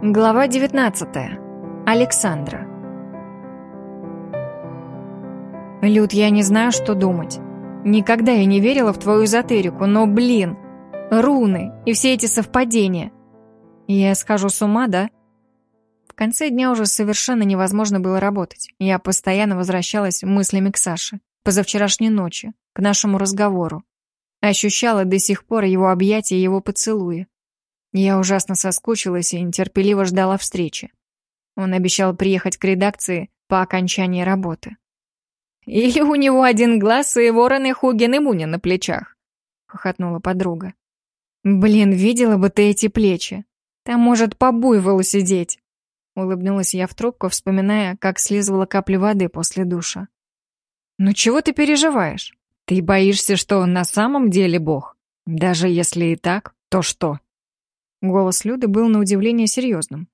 Глава 19. Александра. Люд, я не знаю, что думать. Никогда я не верила в твою эзотерику, но, блин, руны и все эти совпадения. Я схожу с ума, да? В конце дня уже совершенно невозможно было работать. Я постоянно возвращалась мыслями к Саше, позавчерашней ночи, к нашему разговору. Ощущала до сих пор его объятия и его поцелуи. Я ужасно соскучилась и нетерпеливо ждала встречи. Он обещал приехать к редакции по окончании работы. «Или у него один глаз и вороны Хуген и Муня на плечах», — хохотнула подруга. «Блин, видела бы ты эти плечи. Там может по буйволу сидеть». Улыбнулась я в трубку, вспоминая, как слизывала капли воды после душа. «Ну чего ты переживаешь? Ты боишься, что он на самом деле бог? Даже если и так, то что?» Голос Люды был на удивление серьезным.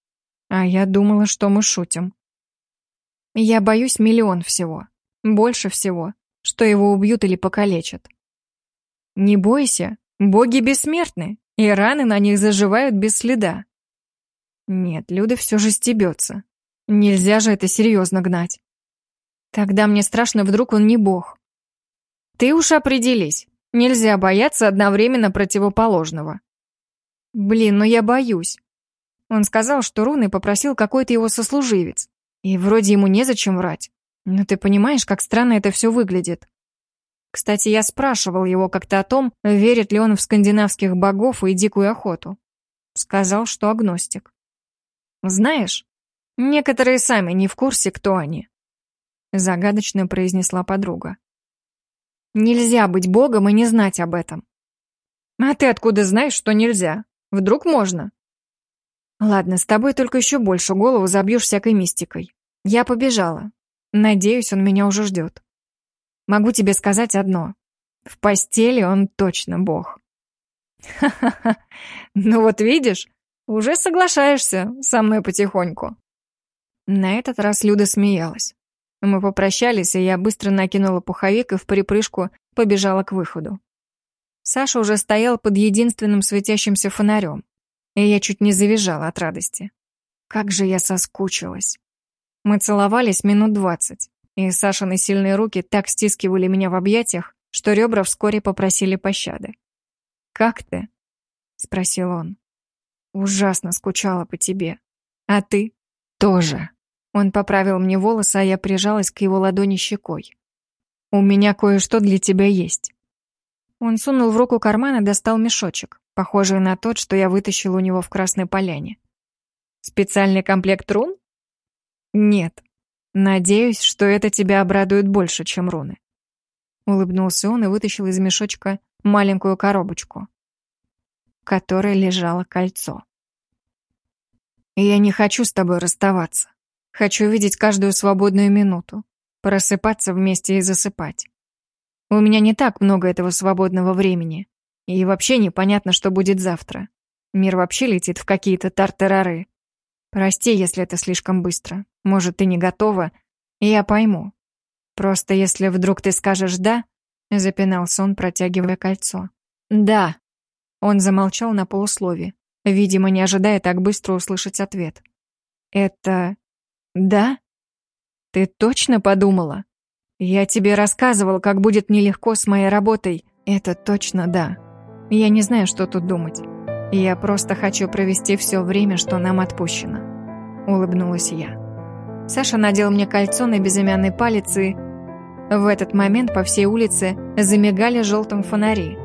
А я думала, что мы шутим. Я боюсь миллион всего. Больше всего, что его убьют или покалечат. Не бойся, боги бессмертны, и раны на них заживают без следа. Нет, Люда все же стебется. Нельзя же это серьезно гнать. Тогда мне страшно, вдруг он не бог. Ты уж определись. Нельзя бояться одновременно противоположного. Блин, ну я боюсь. Он сказал, что руны попросил какой-то его сослуживец. И вроде ему незачем врать. Но ты понимаешь, как странно это все выглядит. Кстати, я спрашивал его как-то о том, верит ли он в скандинавских богов и дикую охоту. Сказал, что агностик. Знаешь, некоторые сами не в курсе, кто они. Загадочно произнесла подруга. Нельзя быть богом и не знать об этом. А ты откуда знаешь, что нельзя? Вдруг можно? Ладно, с тобой только еще больше голову забьешь всякой мистикой. Я побежала. Надеюсь, он меня уже ждет. Могу тебе сказать одно. В постели он точно бог. Ха-ха-ха. Ну вот видишь, уже соглашаешься со мной потихоньку. На этот раз Люда смеялась. Мы попрощались, и я быстро накинула пуховик и в припрыжку побежала к выходу. Саша уже стоял под единственным светящимся фонарем, и я чуть не завизжала от радости. Как же я соскучилась. Мы целовались минут двадцать, и Сашины сильные руки так стискивали меня в объятиях, что ребра вскоре попросили пощады. «Как ты?» — спросил он. «Ужасно скучала по тебе. А ты?» «Тоже». Он поправил мне волосы, а я прижалась к его ладони щекой. «У меня кое-что для тебя есть». Он сунул в руку карман и достал мешочек, похожий на тот, что я вытащил у него в Красной Поляне. «Специальный комплект рун?» «Нет. Надеюсь, что это тебя обрадует больше, чем руны». Улыбнулся он и вытащил из мешочка маленькую коробочку, в которой лежало кольцо. «Я не хочу с тобой расставаться. Хочу видеть каждую свободную минуту, просыпаться вместе и засыпать. У меня не так много этого свободного времени. И вообще непонятно, что будет завтра. Мир вообще летит в какие-то тартарары. Прости, если это слишком быстро. Может, ты не готова, и я пойму. Просто если вдруг ты скажешь «да», запинался он, протягивая кольцо. «Да». Он замолчал на полуслове, видимо, не ожидая так быстро услышать ответ. «Это... да? Ты точно подумала?» Я тебе рассказывал, как будет нелегко с моей работой. Это точно да. Я не знаю, что тут думать. Я просто хочу провести все время, что нам отпущено. Улыбнулась я. Саша надел мне кольцо на безымянный палец и... В этот момент по всей улице замигали желтым фонари,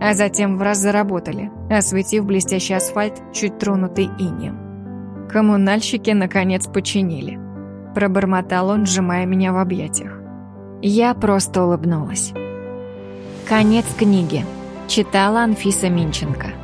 а затем в раз заработали, осветив блестящий асфальт, чуть тронутый инеем. Коммунальщики, наконец, починили. Пробормотал он, сжимая меня в объятиях. Я просто улыбнулась. Конец книги. Читала Анфиса Минченко.